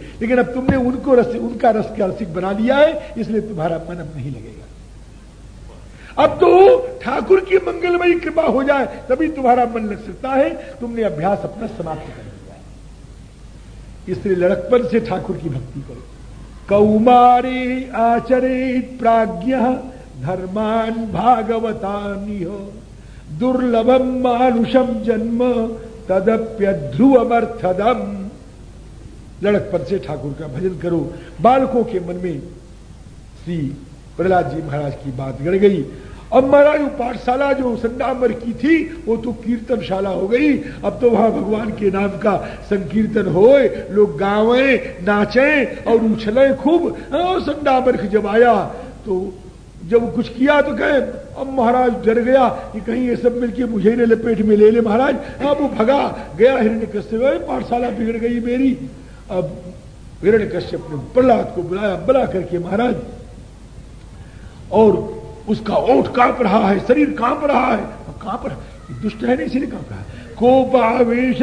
लेकिन अब तुमने उनको रस, उनका रस का रसिक बना दिया है, इसलिए तुम्हारा मन अब नहीं लगेगा। अब तो ठाकुर की मंगलमयी कृपा हो जाए, तभी तुम्हारा मन लग सकता है, तुमने अभ्यास अपना समाप्त कर दिया इसलिए लड़कपन से ठाकुर की भक्ति करो। कौमारे आचरे प्राज्ञ धर्मान भागवतानी हो दुर्लभम मानुषम जन्म तदप्य ध्रुवमर्थदम लड़कपन से ठाकुर का भजन करो। बालकों के मन में श्री प्रहलाद जी महाराज की बात गड़ गई। अब महाराज पाठशाला जो संडामर की थी, वो तो कीर्तनशाला हो गई। अब तो वहाँ भगवान के नाम का संकीर्तन होए। लोग गावे, नाचे और उछले खूब। संडामर जब आया तो जब कुछ किया तो कहे, अब महाराज डर गया कि कहीं ये सब मिलके मुझे ने लपेट में ले ले महाराज। अब वो भगा, गया हिरण्य पाठशाला बिगड़ गई मेरी। अब हिरण्य कश्यप ने प्रहलाद को बुलाया, बुला करके महाराज, और उसका ओठ काँप रहा है, शरीर काँप रहा है। काँप रहा, दुष्ट है नहीं इसलिए काँप रहा है। कोपावेश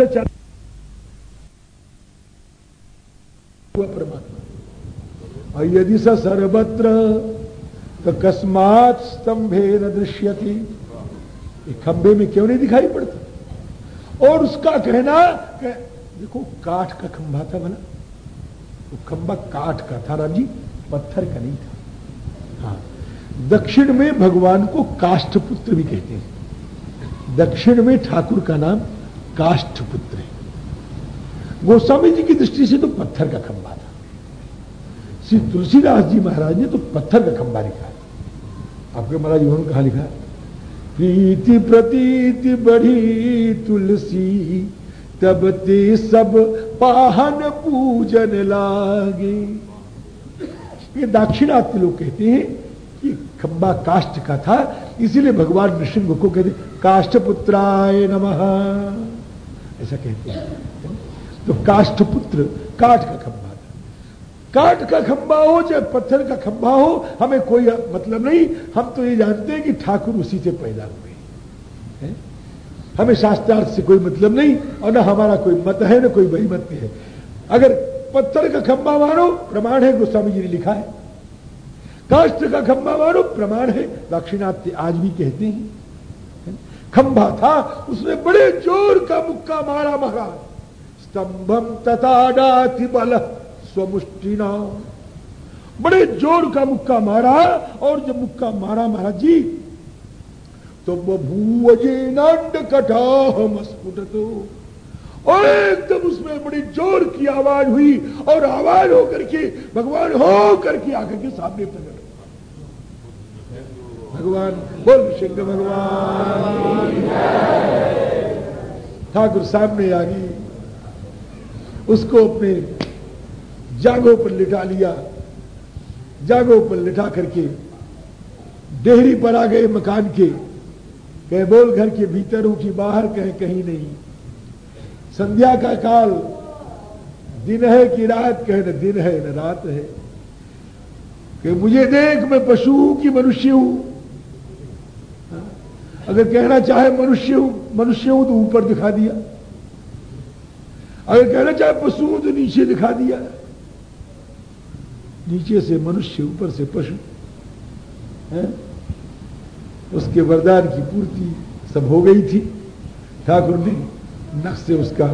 परमात्मा। और यदि स सर्वत्र तो कस्मात स्तंभे न दृश्यति खंभे में क्यों नहीं दिखाई पड़ता? और उसका कहना देखो, काठ का खंभा था भला वो खंभा काठ का था, राम जी, पत्थर का नहीं था। हाँ दक्षिण में भगवान को काष्ठपुत्र भी कहते हैं। दक्षिण में ठाकुर का नाम काष्ठपुत्र है। गोस्वामी जी की दृष्टि से तो पत्थर का खंभा था। श्री तुलसीदास जी महाराज ने तो पत्थर का खंभा लिखा है। आपके महाराज उन्होंने कहा लिखा प्रीति प्रतीति बढ़ी तुलसी तब ते सब पाहन पूजन लागे। ये दाक्षिणात्य लोग कहते हैं कि खंबा काष्ट का था, इसीलिए भगवान नृसिंह को कहते काष्ठ पुत्राय नमः। ऐसा कहते हैं। तो काष्ठ पुत्र काठ का खंबा था। काठ का खंबा हो चाहे पत्थर का खंबा हो, हमें कोई मतलब नहीं। हम तो ये जानते हैं कि ठाकुर उसी से पैदा हुए। हैं? हमें शास्त्रार्थ से कोई मतलब नहीं, और न हमारा कोई मत है, न कोई वही मत है। अगर पत्थर का खंबा मानो, प्रमाण है, गोस्वामी जी ने लिखा है। काष्ट का खंबा मानो, प्रमाण है। दाक्षिणात्य आज भी कहते हैं। खंबा था, उसने बड़े ज़ोर का मुक्का मारा महाराज। स्तंभम तथा बल स्वमुष्टिना बड़े ज़ोर का मुक्का मारा, और जब मुक्का मारा महाराज जी तो बभूवजेनांड कटाह मस्फुट और एकदम उसमें बड़ी ज़ोर की आवाज़ हुई और आवाज़ होकर के भगवान हो करके आकर के सामने प्रकट भगवान, बोल सिंह भगवान। ठाकुर सामने आ गई, उसको अपने जागो पर लिटा लिया। जागो पर लिटा करके डेहरी पर आ गए मकान के। कहे बोल घर के भीतर हूँ कि बाहर कहे कहीं नहीं। संध्या का काल दिन है कि रात कहे न दिन है न रात है। कि मुझे देख मैं पशु हूँ कि मनुष्य हूँ। अगर कहना चाहे मनुष्य हूँ मनुष्य हूँ तो ऊपर दिखा दिया। अगर कहना चाहे पशु हूँ तो नीचे दिखा दिया। नीचे से मनुष्य, ऊपर से पशु। है? उसके वरदान की पूर्ति सब हो गई थी। ठाकुर ने नख से उसका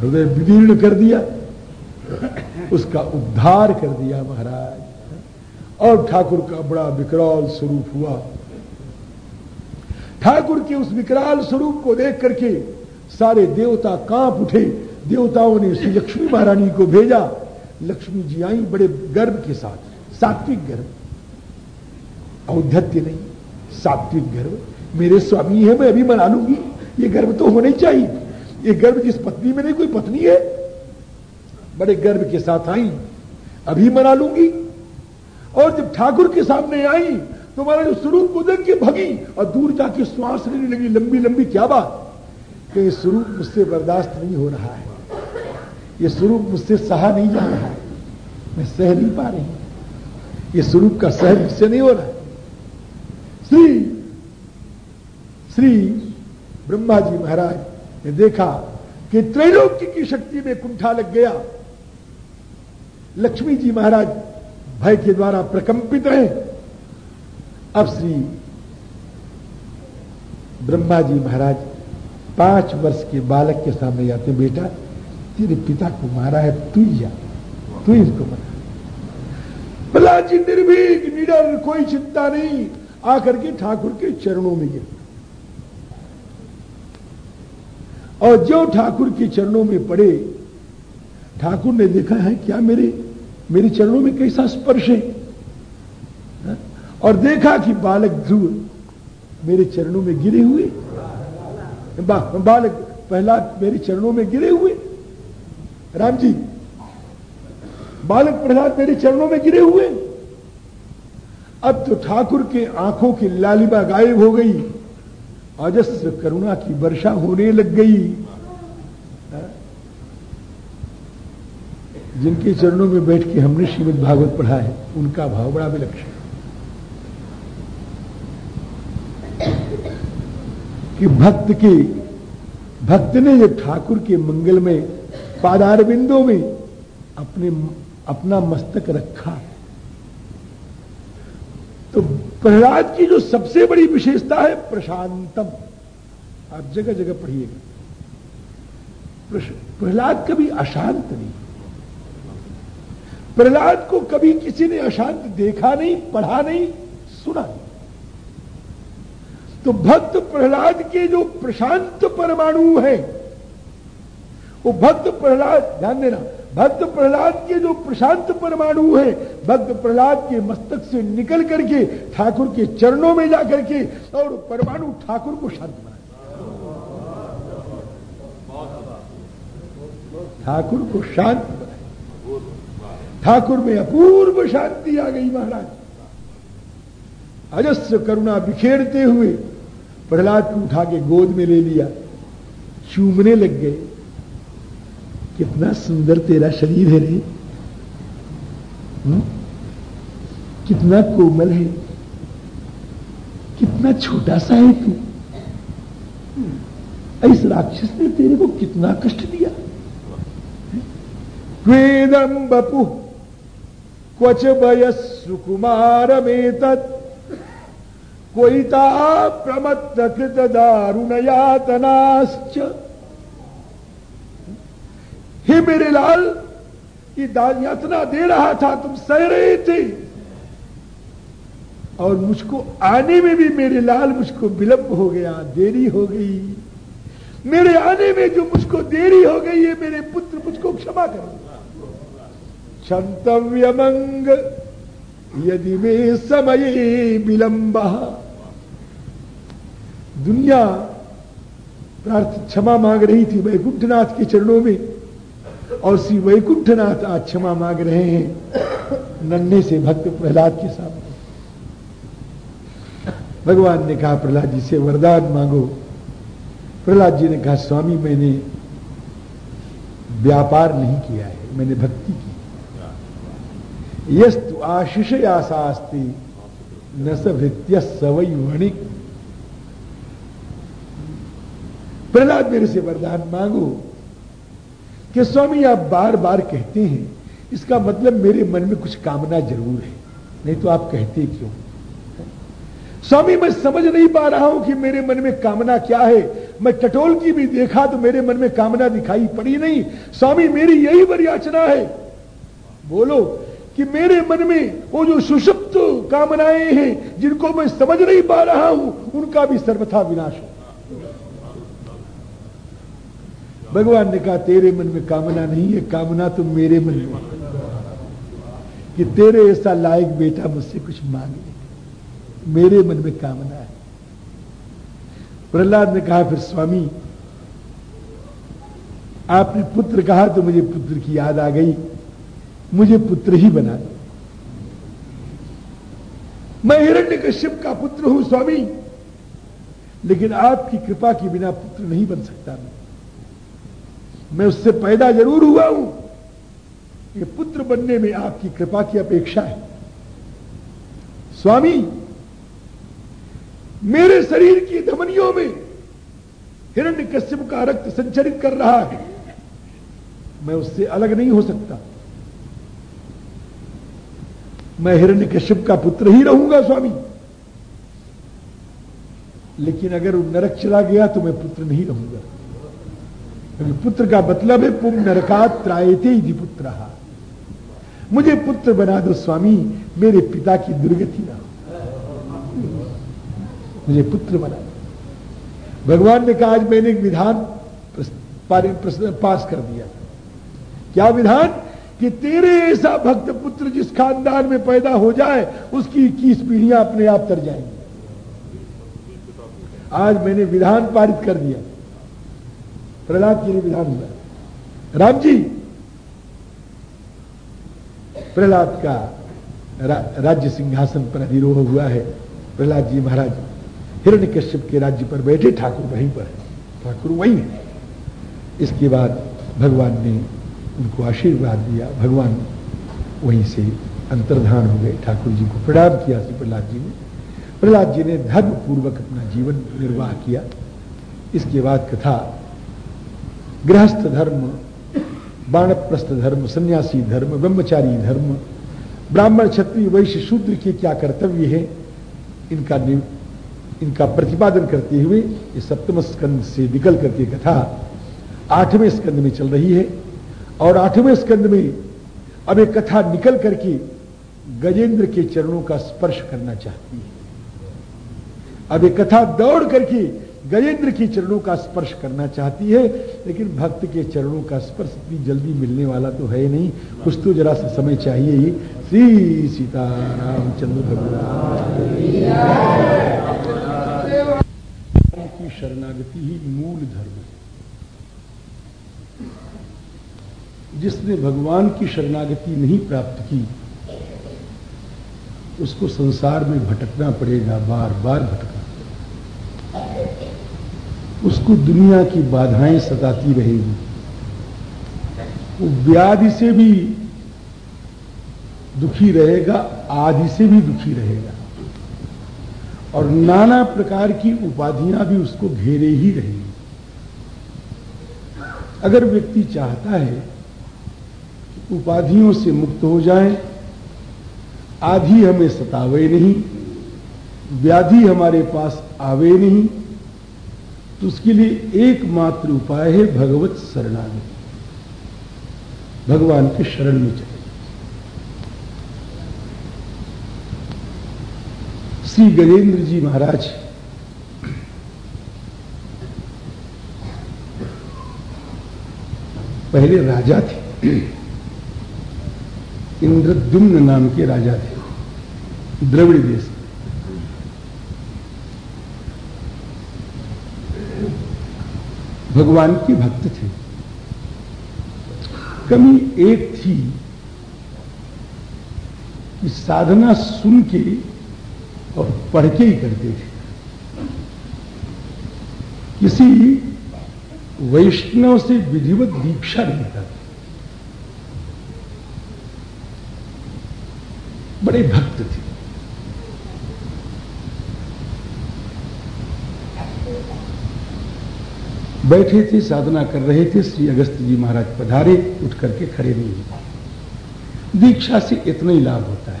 हृदय विदीर्ण कर दिया, उसका उद्धार कर दिया महाराज। और ठाकुर का बड़ा विकराल स्वरूप हुआ। ठाकुर के उस विकराल स्वरूप को देख करके सारे देवता काँप उठे। देवताओं ने श्री लक्ष्मी महारानी को भेजा। लक्ष्मी जी आई बड़े गर्व के साथ, सात्विक गर्व। औद्धत्य नहीं। सात्विक गर्व मेरे स्वामी है, मैं अभी मना लूँगी। ये गर्व तो होना चाहिए। ये गर्व जिस पत्नी में नहीं, कोई पत्नी है? बड़े गर्व के साथ आई, अभी मना लूँगी। और जब ठाकुर के सामने आई तो जो स्वरूप देख के भगी और दूर जाके श्वास लेने लगी, लंबी लंबी, क्या बात? कि स्वरूप मुझसे बर्दाश्त नहीं हो रहा है। ये स्वरूप मुझसे सहा नहीं जा रहा है। मैं सह नहीं पा रही। ये स्वरूप का सह मुझसे नहीं हो रहा है। श्री श्री ब्रह्मा जी महाराज ने देखा कि त्रैलोक्य की शक्ति में कुंठा लग गया। लक्ष्मी जी महाराज भय के द्वारा प्रकंपित हैं अब श्री ब्रह्मा जी महाराज पाँच वर्ष के बालक के सामने जाते बेटा, तेरे पिता को मारा है, तू जा, तू इसको मारा प्रहलाद जी निर्भीक, निडर, कोई चिंता नहीं। आकर के ठाकुर के चरणों में गिर। और जो ठाकुर के चरणों में पड़े ठाकुर ने देखा है क्या मेरे मेरे चरणों में कैसा स्पर्श है? हाँ? और देखा कि बालक ध्रुव मेरे चरणों में गिरे हुए। बा, बालक पहला मेरे चरणों में गिरे हुए। राम जी बालक प्रहलाद मेरे चरणों में गिरे हुए। अब तो ठाकुर के आँखों की लालिमा गायब हो गई। अजस्र करुणा की वर्षा होने लग गई। जिनके चरणों में बैठ के हमने श्रीमद भागवत पढ़ा है, उनका भाव बड़ा विलक्षण कि भक्त के, भक्त ने जब ठाकुर के मंगल में पादार बिंदों में अपने, अपना मस्तक रखा। तो प्रहलाद की जो सबसे बड़ी विशेषता है प्रशांतम। आप जगह जगह पढ़िएगा। प्रहलाद कभी अशांत नहीं। प्रहलाद को कभी किसी ने अशांत देखा नहीं, पढ़ा नहीं, सुना नहीं। तो भक्त प्रहलाद के जो प्रशांत परमाणु है, वो भक्त प्रहलाद, ध्यान देना भक्त प्रहलाद के जो प्रशांत परमाणु है भक्त प्रहलाद के मस्तक से निकल करके, ठाकुर के चरणों में जाकर के और परमाणु ठाकुर को शांत बनाए ठाकुर को शांत बनाए ठाकुर में अपूर्व शांति आ गई महाराज। अजस्र करुणा बिखेरते हुए, प्रहलाद को उठा के गोद में ले लिया। चूमने लग गए। कितना सुंदर तेरा शरीर है रे? हम्म? कितना कोमल है। कितना छोटा सा है तू। इस राक्षस ने तेरे को कितना कष्ट दिया। वेदम बपु, क्वच वयस सुकुमार कोईता प्रमत्त कृत दारुण यातनाश्च मेरे लाल, ये यातना दे रहा था, तुम सह रहे थे। और मुझको आने में भी मेरे लाल मुझको विलंब हो गया, देरी हो गई। मेरे आने में जो मुझको देरी हो गई है मेरे पुत्र मुझको क्षमा करो। क्षंतव्यमंग, यदि में समय विलंब, दुनिया प्रार्थ क्षमा मांग रही थी वैकुंठनाथ के चरणों में। और श्री वैकुंठनाथ आज क्षमा मांग रहे हैं। नन्हे से भक्त प्रहलाद के सामने। भगवान ने कहा, प्रहलाद जी से वरदान मांगो। प्रहलाद जी ने कहा, स्वामी, मैंने व्यापार नहीं किया है, मैंने भक्ति की यस्तु आशीष आशास्ती न सभृत्य सवई वणिक। प्रहलाद मेरे से वरदान मांगो। कि स्वामी, आप बार बार कहते हैं, इसका मतलब मेरे मन में कुछ कामना ज़रूर है। नहीं तो आप कहते क्यों? स्वामी, मैं समझ नहीं पा रहा हूँ कि मेरे मन में कामना क्या है। मैं टटोल की भी देखा तो मेरे मन में कामना दिखाई पड़ी नहीं। स्वामी, मेरी यही वरियाचना है। बोलो कि मेरे मन में वो जो सुषुप्त कामनाएँ हैं, जिनको मैं समझ नहीं पा रहा हूँ, उनका भी सर्वथा विनाश हो। भगवान ने कहा, तेरे मन में कामना नहीं है, कामना तो मेरे मन में कि तेरे ऐसा लायक बेटा मुझसे कुछ मांगे मेरे मन में कामना है। प्रहलाद ने कहा, फिर स्वामी, आपने पुत्र कहा तो मुझे पुत्र की याद आ गई। मुझे पुत्र ही बना दो। मैं हिरण्य कश्यप का पुत्र हूँ, स्वामी, लेकिन आपकी कृपा के बिना पुत्र नहीं बन सकता मैं। मैं उससे पैदा ज़रूर हुआ हूँ। ये पुत्र बनने में आपकी कृपा की अपेक्षा है। स्वामी, मेरे शरीर की धमनियों में हिरण्य कश्यप का रक्त संचरित कर रहा है। मैं उससे अलग नहीं हो सकता। मैं हिरण्य कश्यप का पुत्र ही रहूँगा, स्वामी। लेकिन अगर नरक चला गया तो मैं पुत्र नहीं रहूँगा। क्योंकि पुत्र का मतलब है पुम नरकात त्रायते ही पुत्र। मुझे पुत्र बना दो स्वामी, मेरे पिता की दुर्गति ना मुझे पुत्र बना दो। भगवान ने कहा, आज मैंने एक विधान पास कर दिया। क्या विधान? कि तेरे ऐसा भक्त पुत्र जिस खानदान में पैदा हो जाए, उसकी इक्कीस पीढ़ियाँ अपने आप तर जाएँगी। आज मैंने विधान पारित कर दिया। प्रहलाद जी ने विधान हुआ राम जी प्रहलाद का रा, राज्य सिंहासन पर अधिरोह हुआ है। प्रहलाद जी महाराज हिरण्य कश्यप के राज्य पर बैठे ठाकुर वहीं पर ठाकुर वहीं है। इसके बाद भगवान ने उनको आशीर्वाद दिया। भगवान वहीं से अंतर्धान हो गए। ठाकुर जी को प्रणाम किया श्री प्रहलाद जी ने। प्रहलाद जी ने धर्म पूर्वक अपना जीवन निर्वाह किया। इसके बाद कथा गृहस्थ धर्म, बाणप्रस्थ धर्म, सन्यासी धर्म, ब्रह्मचारी धर्म, ब्राह्मण, क्षत्रिय, वैश्य, शूद्र के क्या कर्तव्य है, इनका इनका प्रतिपादन करते हुए ये सप्तम स्कंद से निकल करके कथा आठवें स्कंद में चल रही है। और आठवें स्कंद में अब एक कथा निकल करके गजेंद्र के चरणों का स्पर्श करना चाहती है। अब एक कथा दौड़ करके गजेंद्र की चरणों का स्पर्श करना चाहती है, लेकिन भक्त के चरणों का स्पर्श इतनी जल्दी मिलने वाला तो है नहीं। कुछ तो जरा सा समय चाहिए ही। श्री सीतारामचंद्र भगवान। की शरणागति ही मूल धर्म है। जिसने भगवान की शरणागति नहीं प्राप्त की, उसको संसार में भटकना पड़ेगा बार बार भटकना उसको दुनिया की बाधाएँ सताती रहेगी। वो व्याधि से भी दुखी रहेगा, आदि से भी दुखी रहेगा। और नाना प्रकार की उपाधियाँ भी उसको घेरे ही रहेंगी। अगर व्यक्ति चाहता है कि उपाधियों से मुक्त हो जाए, आधी हमें सतावे नहीं, व्याधि हमारे पास आवे नहीं तो उसके लिए एकमात्र उपाय है भगवत शरणागति। भगवान के शरण में चले। श्री गजेंद्र जी महाराज, पहले राजा थे। इंद्रद्युम्न नाम के राजा थे। द्रविड़ देश भगवान के भक्त थे। कमी एक थी कि साधना सुन के और पढ़ के ही करते थे। किसी वैष्णव से विधिवत दीक्षा नहीं था। बड़े भक्त थे। बैठे थे, साधना कर रहे थे, श्री अगस्त जी महाराज पधारे, उठ करके खड़े नहीं हुए दीक्षा से इतना ही लाभ होता है।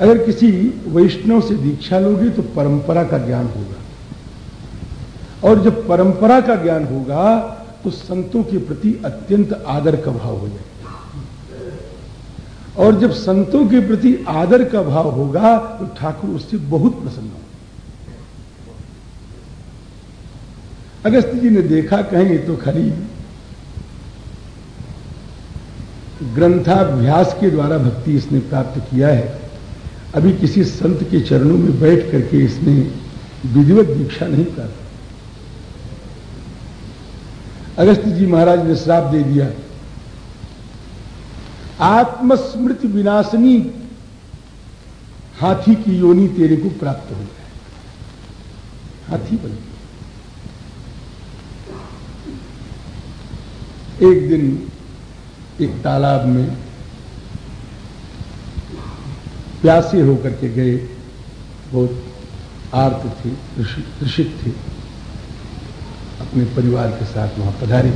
अगर किसी वैष्णव से दीक्षा लोगे तो परंपरा का ज्ञान होगा। और जब परंपरा का ज्ञान होगा तो संतों के प्रति अत्यंत आदर का भाव हो जाएगा। और जब संतों के प्रति आदर का भाव होगा तो ठाकुर उससे बहुत प्रसन्न हो अगस्त जी ने देखा कहें तो खाली ग्रंथाभ्यास के द्वारा भक्ति इसने प्राप्त किया है। अभी किसी संत के चरणों में बैठ करके इसने विधिवत दीक्षा नहीं प्राप्त अगस्त जी महाराज ने श्राप दे दिया। आत्मस्मृति विनाशनी हाथी की योनि तेरे को प्राप्त हो जाए। हाथी बन। एक दिन एक तालाब में प्यासे होकर के गए। बहुत आर्त थे कृषित थे। अपने परिवार के साथ वहाँ पधारे।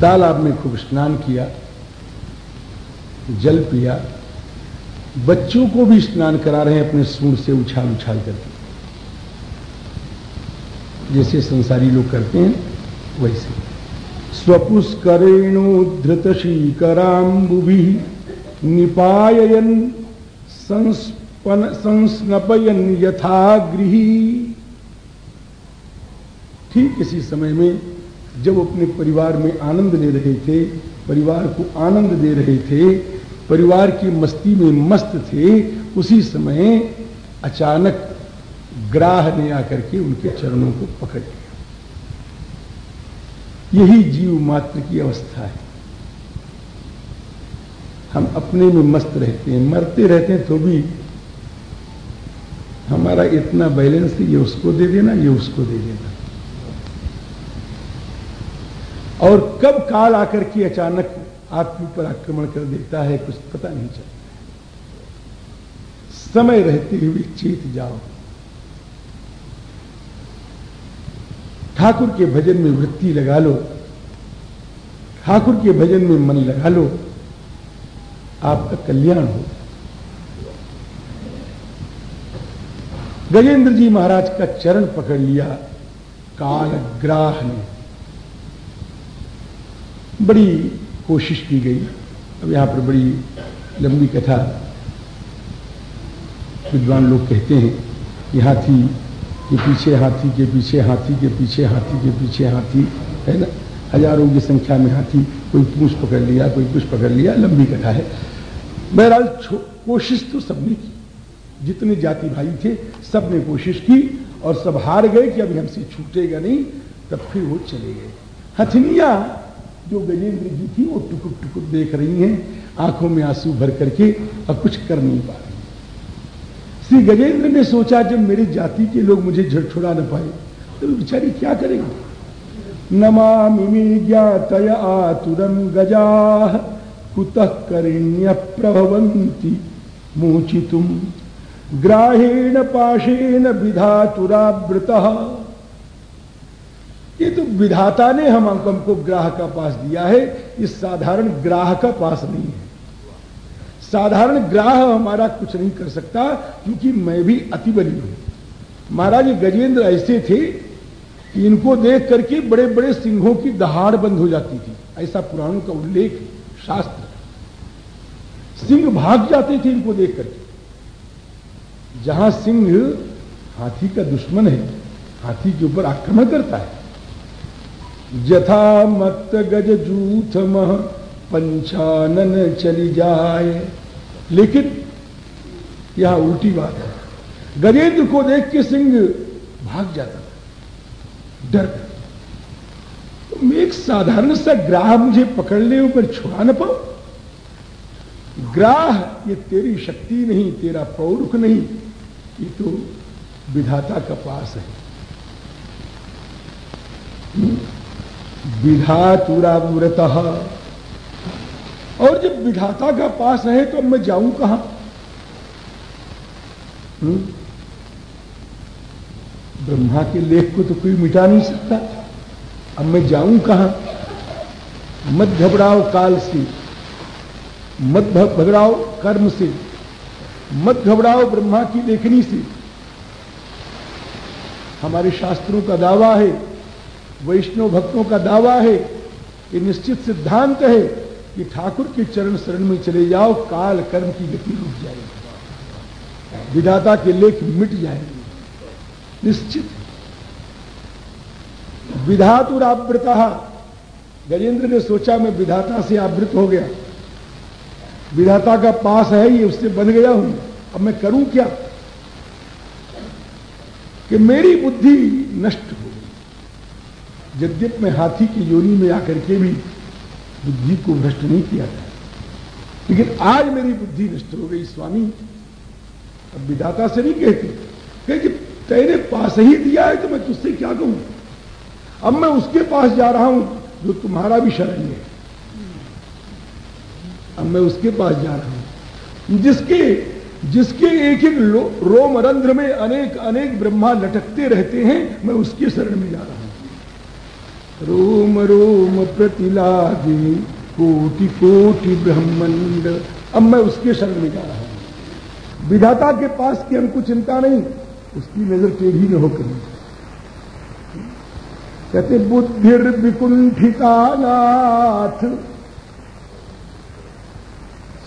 तालाब में खूब स्नान किया, जल पिया। बच्चों को भी स्नान करा रहे हैं अपने सूर से उछाल उछाल करके। जैसे संसारी लोग करते हैं, वैसे। स्वपुष्करेणोधृत शीकराम्बुभि निपायन संस्नपयन यथा गृही ठीक इसी समय में, जब अपने परिवार में आनंद ले रहे थे, परिवार को आनंद दे रहे थे, परिवार की मस्ती में मस्त थे, उसी समय अचानक ग्राह ने आकर के उनके चरणों को पकड़ लिया। यही जीव मात्र की अवस्था है। हम अपने में मस्त रहते हैं, मरते रहते हैं तो भी हमारा इतना बैलेंस है, ये उसको दे देना, ये उसको दे देना। और कब काल आकर के अचानक आपके ऊपर आक्रमण कर देता है, कुछ पता नहीं चलता। समय रहते हुए चेत जाओ। ठाकुर के भजन में वृत्ति लगा लो। ठाकुर के भजन में मन लगा लो। आपका कल्याण हो। गजेंद्र जी महाराज का चरण पकड़ लिया। कालग्राह ने। बड़ी कोशिश की गई। अब यहाँ पर बड़ी लंबी कथा। विद्वान लोग कहते हैं कि हाथी के पीछे हाथी, के पीछे हाथी, के पीछे हाथी, के पीछे हाथी, है ना? हज़ारों की संख्या में हाथी, कोई पूछ पकड़ लिया, कोई कुछ पकड़ लिया, लंबी कथा है। बहरहाल कोशिश तो सबने की। जितने जाति भाई थे सबने कोशिश की और सब हार गए कि अभी हमसे छूटेगा नहीं, तब फिर वो चले गए। हथनिया, जो गजेंद्र जी थी, वो टुकुट टुकुट देख रही हैं, आँखों में आँसू भर करके, और कुछ कर नहीं पा श्री गजेंद्र ने सोचा, जब मेरी जाति के लोग मुझे झड़छुड़ा न पाए तो बेचारी क्या करेंगे? नमामि ज्ञातय आतुरम गजा, कुतः करिण्य प्रभवंती मोचितुम। ग्राहेण पाशेन विधातुरावृत। ये तो विधाता ने हम हमको ग्राह का पास दिया है इस साधारण ग्राह का पास नहीं है। साधारण ग्राह हमारा कुछ नहीं कर सकता, क्योंकि मैं भी अति बली हूँ। महाराज गजेंद्र ऐसे थे कि इनको देख करके बड़े बड़े सिंहों की दहाड़ बंद हो जाती थी। ऐसा पुराणों का उल्लेख, शास्त्र। सिंह भाग जाते थे इनको देख करके। जहाँ सिंह हाथी का दुश्मन है, हाथी के ऊपर आक्रमण करता है। जथा मत गज जूथ मह पंचानन चली जाए। लेकिन यह उल्टी बात है। गजेंद्र को देख के सिंह भाग जाता था। डर तो एक साधारण सा ग्राह मुझे पकड़ने ऊपर छुड़ा न पाऊ ग्राह, ये तेरी शक्ति नहीं, तेरा पौरुख नहीं, ये तो विधाता का पास है। विधातुरावृत और जब विधाता का पास है तो मैं जाऊँ कहाँ? हम्म? ब्रह्मा के लेख को तो कोई मिटा नहीं सकता। अब मैं जाऊँ कहाँ? मत घबराओ काल से। मत घबराओ कर्म से। मत घबराओ ब्रह्मा की लेखनी से। हमारे शास्त्रों का दावा है, वैष्णव भक्तों का दावा है कि निश्चित सिद्धांत है। कि ठाकुर के चरण शरण में चले जाओ, काल कर्म की गति रुक जाएगी। विधाता के लेख मिट जाएँगे। निश्चित। विधातुर आवृता गजेंद्र ने सोचा, मैं विधाता से आवृत हो गया। विधाता का पास है ये उससे बन गया हूँ। अब मैं करूँ क्या? कि मेरी बुद्धि नष्ट हो गई। यद्यप मैं हाथी की योनि में आकर के भी बुद्धि को भ्रष्ट नहीं किया था। लेकिन आज मेरी बुद्धि नष्ट हो गई, स्वामी। अब विदाता से नहीं कहते। कहे कि तेरे पास ही दिया है तो मैं तुझसे क्या कहूँ? अब मैं उसके पास जा रहा हूँ जो तुम्हारा भी शरण है। अब मैं उसके पास जा रहा हूँ। जिसके जिसके एक एक रोम रंध्र में अनेक अनेक ब्रह्मा लटकते रहते हैं, मैं उसके शरण में जा रहा हूँ। रोम रोम प्रतिलागे, कोटि कोटि ब्रह्मंड। अब मैं उसके शरण में जा रहा हूँ। विधाता के पास की हमको चिंता नहीं, उसकी नज़र टेढ़ी न होकर। कहते, बुद्धिर विकुंठिता नाथ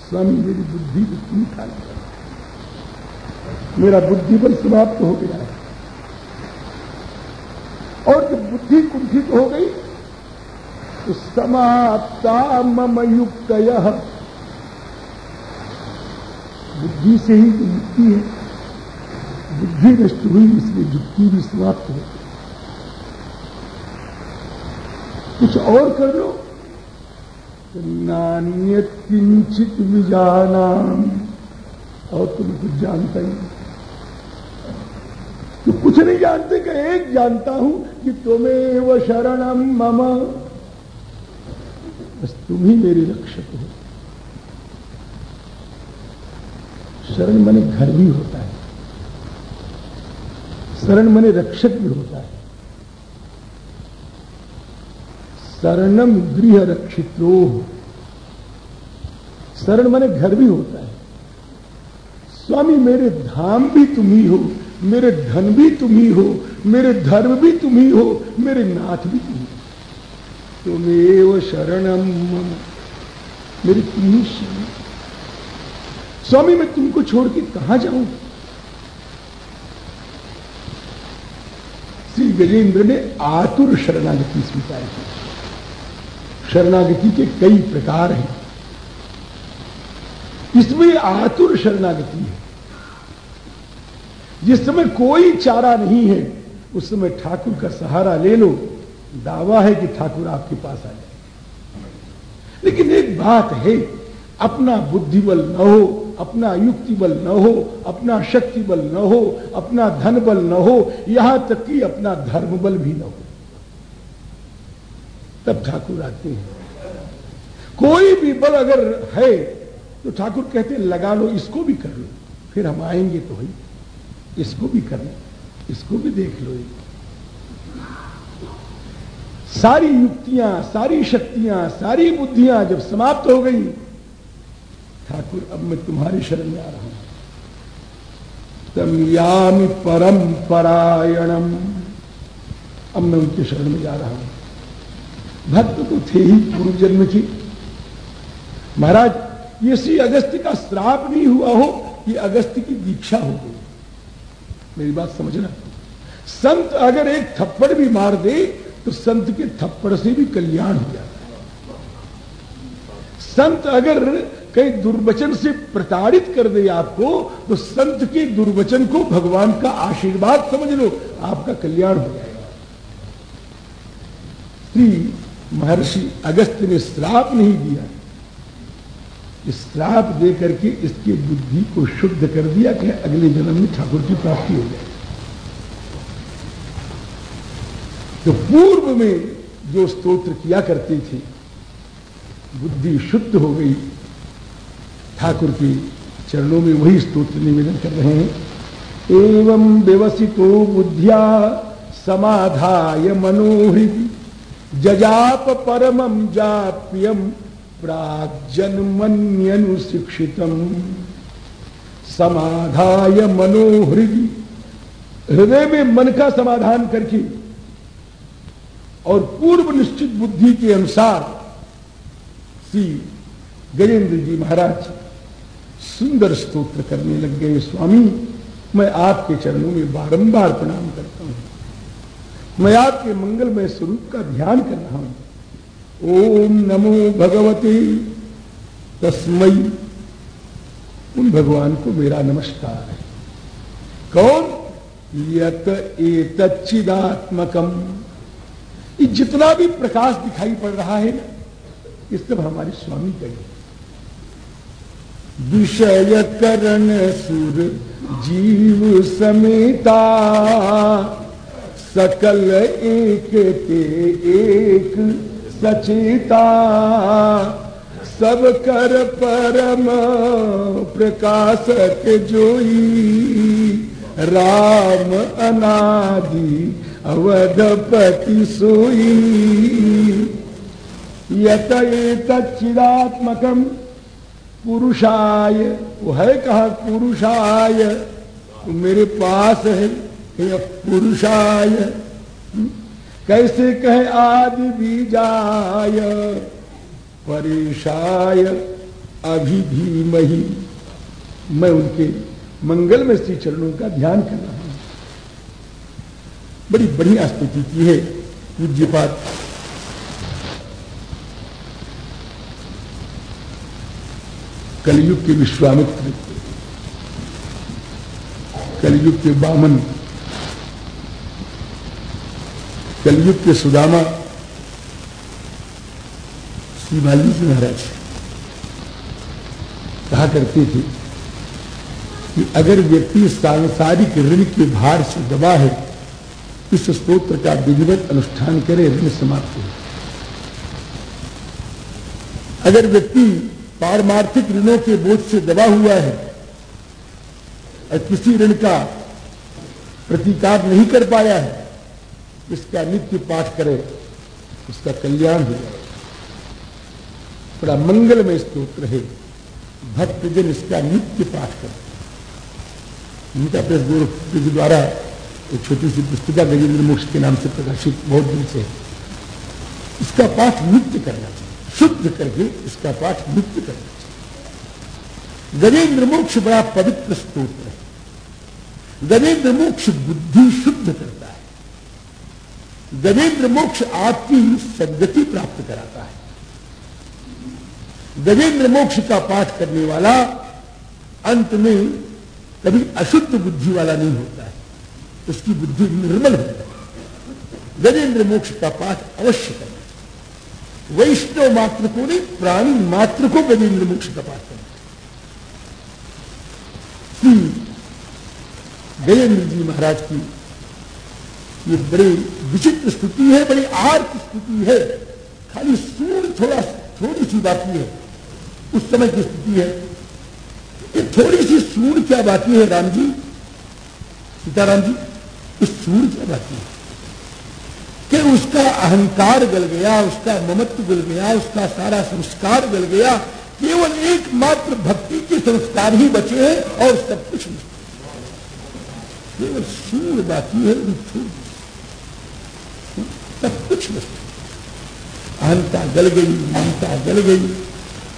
स्वामी मेरी बुद्धि कुंठा मेरा बुद्धि बल समाप्त हो गया है। और जब बुद्धि कुंठित हो गई तो समाप्ता मम युक्त बुद्धि से ही तो मुक्ति है। बुद्धि नष्ट हुई, इसलिए युक्ति भी समाप्त हो कुछ और कर लो। तो नान्य किंचित विजाना और तुम कुछ जानता ही तो कुछ नहीं जानते कि एक जानता हूँ कि तुम्हें वो शरणम मम। बस तुम ही मेरे रक्षक हो। शरण मने घर भी होता है। शरण मने रक्षक भी होता है। शरणम गृह रक्षितो शरण मने घर भी होता है। स्वामी मेरे धाम भी तुम ही हो। मेरे धन भी तुम ही हो, मेरे धर्म भी तुम ही हो, मेरे नाथ भी तुम ही तुमेव शरणम मेरी तुम ही शरण। स्वामी, मैं तुमको छोड़ के कहाँ जाऊँ? श्री गजेंद्र ने आतुर शरणागति स्वीकार की। शरणागति के कई प्रकार हैं। इसमें आतुर शरणागति है। जिस समय कोई चारा नहीं है, उस समय ठाकुर का सहारा ले लो। दावा है कि ठाकुर आपके पास आ जाए। लेकिन एक बात है, अपना बुद्धि बल न हो, अपना युक्ति बल न हो, अपना शक्ति बल न हो, अपना धन बल न हो, यहाँ तक कि अपना धर्म बल भी न हो। तब ठाकुर आते हैं। कोई भी बल अगर है तो ठाकुर कहते लगा लो, इसको भी कर लो। फिर हम आएँगे तो ही इसको भी कर लो, इसको भी देख लो। सारी युक्तियाँ, सारी शक्तियाँ, सारी बुद्धियाँ जब समाप्त हो गई, ठाकुर, अब मैं तुम्हारी शरण में आ रहा हूँ। तम यामी परम परायणम। अब मैं उनके शरण में जा रहा हूँ। भक्त तो थे ही पूर्व जन्म की। महाराज, ये श्री अगस्त का श्राप नहीं हुआ हो कि अगस्त की दीक्षा हो गई। मेरी बात समझना संत अगर एक थप्पड़ भी मार दे तो संत के थप्पड़ से भी कल्याण हो जाता है। संत अगर कई दुर्वचन से प्रताड़ित कर दे आपको तो संत के दुर्वचन को भगवान का आशीर्वाद समझ लो, आपका कल्याण हो जाएगा। श्री महर्षि अगस्त ने श्राप नहीं दिया। श्राप दे करके इसकी बुद्धि को शुद्ध कर दिया कि अगले जन्म में ठाकुर की प्राप्ति हो जाए। तो पूर्व में जो स्तोत्र किया करते थे, बुद्धि शुद्ध हो गई, ठाकुर के चरणों में वही स्तोत्र निवेदन कर रहे हैं, एवं व्यवसितो बुद्धिया समाधाय मनोहृदि, जजाप परमम जाप्यम प्राजन्मन्यनुशिक्षितम समाधाय मनोहृदि। हृदय में मन का समाधान करके और पूर्व निश्चित बुद्धि के अनुसार श्री गजेंद्र जी महाराज सुंदर स्तोत्र करने लग गए, स्वामी, मैं आपके चरणों में बारंबार प्रणाम करता हूँ। मैं आपके मंगलमय स्वरूप का ध्यान कर रहा हूँ। ओम नमो भगवते। तस्मय उन भगवान को मेरा नमस्कार है। कौन? यत एतच्चिदात्मकम। ये जितना भी प्रकाश दिखाई पड़ रहा है ना, ये सब हमारे स्वामी का विषय करण सुर जीव समेता। सकल एक ते एक। सचेता सब कर परम प्रकाशक जोई। राम अनादि अवधपति सोई। यत तच्चिदात्मकम पुरुषाय, वो है कहा पुरुषाय मेरे पास है पुरुषाय। कैसे कहे आदि बीजाय परेशाय अभिधीमही मैं उनके मंगल में श्री चरणों का ध्यान कर रहा हूँ। बड़ी बढ़िया स्थिति की है पूज्यपात कलयुग के विश्वामित्र, कलयुग के बामन कलयुग के सुदामा श्री वाल्मीकि महाराज कहा करते थे कि अगर व्यक्ति सांसारिक ऋण के भार से दबा है, इस स्त्रोत्र का विधिवत अनुष्ठान करे, ऋण समाप्त हो। अगर व्यक्ति पारमार्थिक ऋणों के बोझ से दबा हुआ है और किसी ऋण का प्रतिकार नहीं कर पाया है इसका नित्य पाठ करे, उसका कल्याण हो जाए। बड़ा मंगलमय स्त्रोत्र है भक्तजन इसका नित्य पाठ करे। उनका प्रेस के द्वारा एक छोटी सी पुस्तिका गजेंद्र मोक्ष के नाम से प्रकाशित बहुत दिन से इसका पाठ नित्य करना चाहिए, शुद्ध करके इसका पाठ नित्य करना चाहिए। गजेंद्र मोक्ष बड़ा पवित्र स्त्रोत्र है गजेंद्र मोक्ष बुद्धि शुद्ध करता है। गजेंद्र मोक्ष आपकी सदगति प्राप्त कराता है। गजेंद्र मोक्ष का पाठ करने वाला अंत में कभी अशुद्ध बुद्धि वाला नहीं होता है। उसकी बुद्धि निर्मल हो। गजेंद्र मोक्ष का पाठ अवश्य करना वैष्णव मात्र को नहीं, प्राणी मात्र को गजेंद्र मोक्ष का पाठ करना गजेंद्र जी महाराज की ये बड़ी विचित्र स्थिति है, बड़ी आर्थ स्थिति है। खाली सूर्य थोड़ा, थोड़ी सी बाकी है। उस समय की स्थिति है। ये थोड़ी सी सूर क्या बाकी है, राम जी? सीताराम जी, इस सूर क्या बाकी है? कि उसका अहंकार गल गया, उसका ममत्व गल गया, उसका सारा संस्कार गल गया, केवल एकमात्र भक्ति के संस्कार ही बचे हैं और सब कुछ नहीं। केवल सूर बाकी है अहंता गल गई ममता गल गई।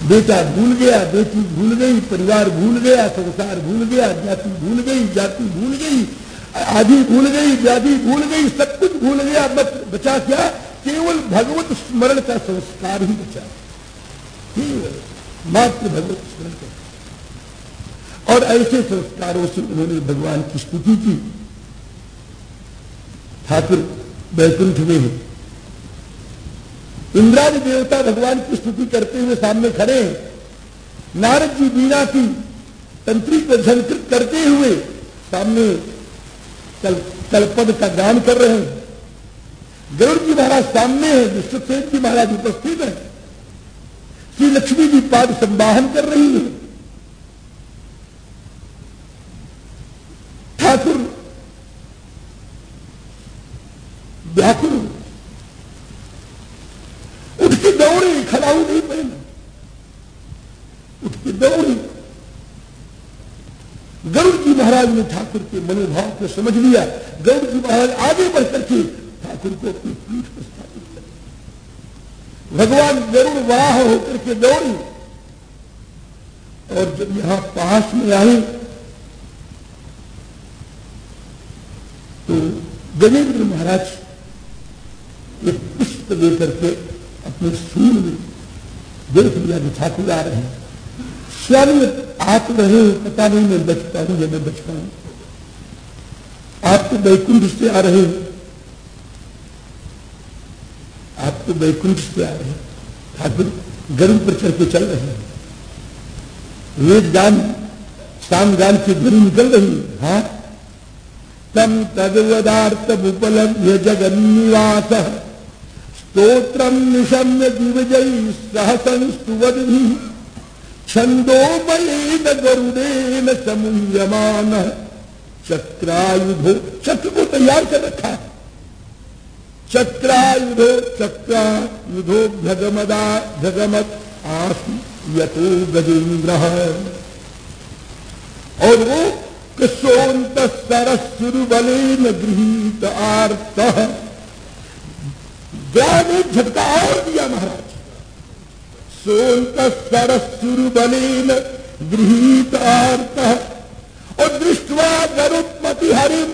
बेटा भूल गया, बेटी भूल गई, परिवार भूल गया, संसार भूल गया, जाति भूल गई, जाति भूल गई, आदि भूल गई, व्याधि भूल गई, सब कुछ भूल गया बचा क्या? केवल भगवत स्मरण का संस्कार ही बचा। केवल मात्र भगवत स्मरण का। और ऐसे संस्कारों से उन्होंने भगवान की स्तुति की। ठाकुर बैकुंठ में है। इंद्रादि देवता भगवान की स्तुति करते हुए सामने खड़े हैं। नारद जी बीना की तंत्री को झंकृत करते हुए सामने कल कलपद का गान कर रहे हैं। गरुड़ जी महाराज सामने है विश्वसेन जी महाराज उपस्थित है। श्री लक्ष्मी जी पाद संवाहन कर रही है ठाकुर व्याकुल उठ के दौड़ी खड़ा नहीं पहले उठ के दौड़ी गरुड़ जी महाराज ने ठाकुर के मनोभाव को समझ लिया। गौर जी महाराज, आगे बढ़ करके ठाकुर को अपनी पीठ पर स्थापित कर भगवान गरुड़ वाह होकर के दौड़ी। और जब यहाँ पास में आई तो गजेंद्र महाराज एक पुष्प लेकर के अपने सूर में देख लिया जो ठाकुर आ रहे हैं। स्वयं आप रहे पता नहीं मैं बचता हूँ या मैं बचता हूँ। आप तो वैकुंठ से आ रहे आप तो वैकुंठ से आ रहे ठाकुर गर्म पर चढ़ के चल रहे वेद गान शाम गान की ध्वनि निकल रही है। हाँ? तम तदवदार्थ उपलब्ध जगन्निवास स्त्रोत्र निशम्य दिवजय सहसन सुवदि। छंदोमयेन गरुड़ेन समुह्यमान चक्रायुधो चक्र को तैयार कर रखा है। चक्रायुधो चक्रायुधो भगमदा भगमत आसी यतो गजेन्द्र। और वो कृष्णोत सरस्वरबले न गृहित आर्त। द्वार झटका और दिया महाराज। सोन्त सरस्वरबले न गृहित आर्त और दृष्टवा गरुत्मति हरिम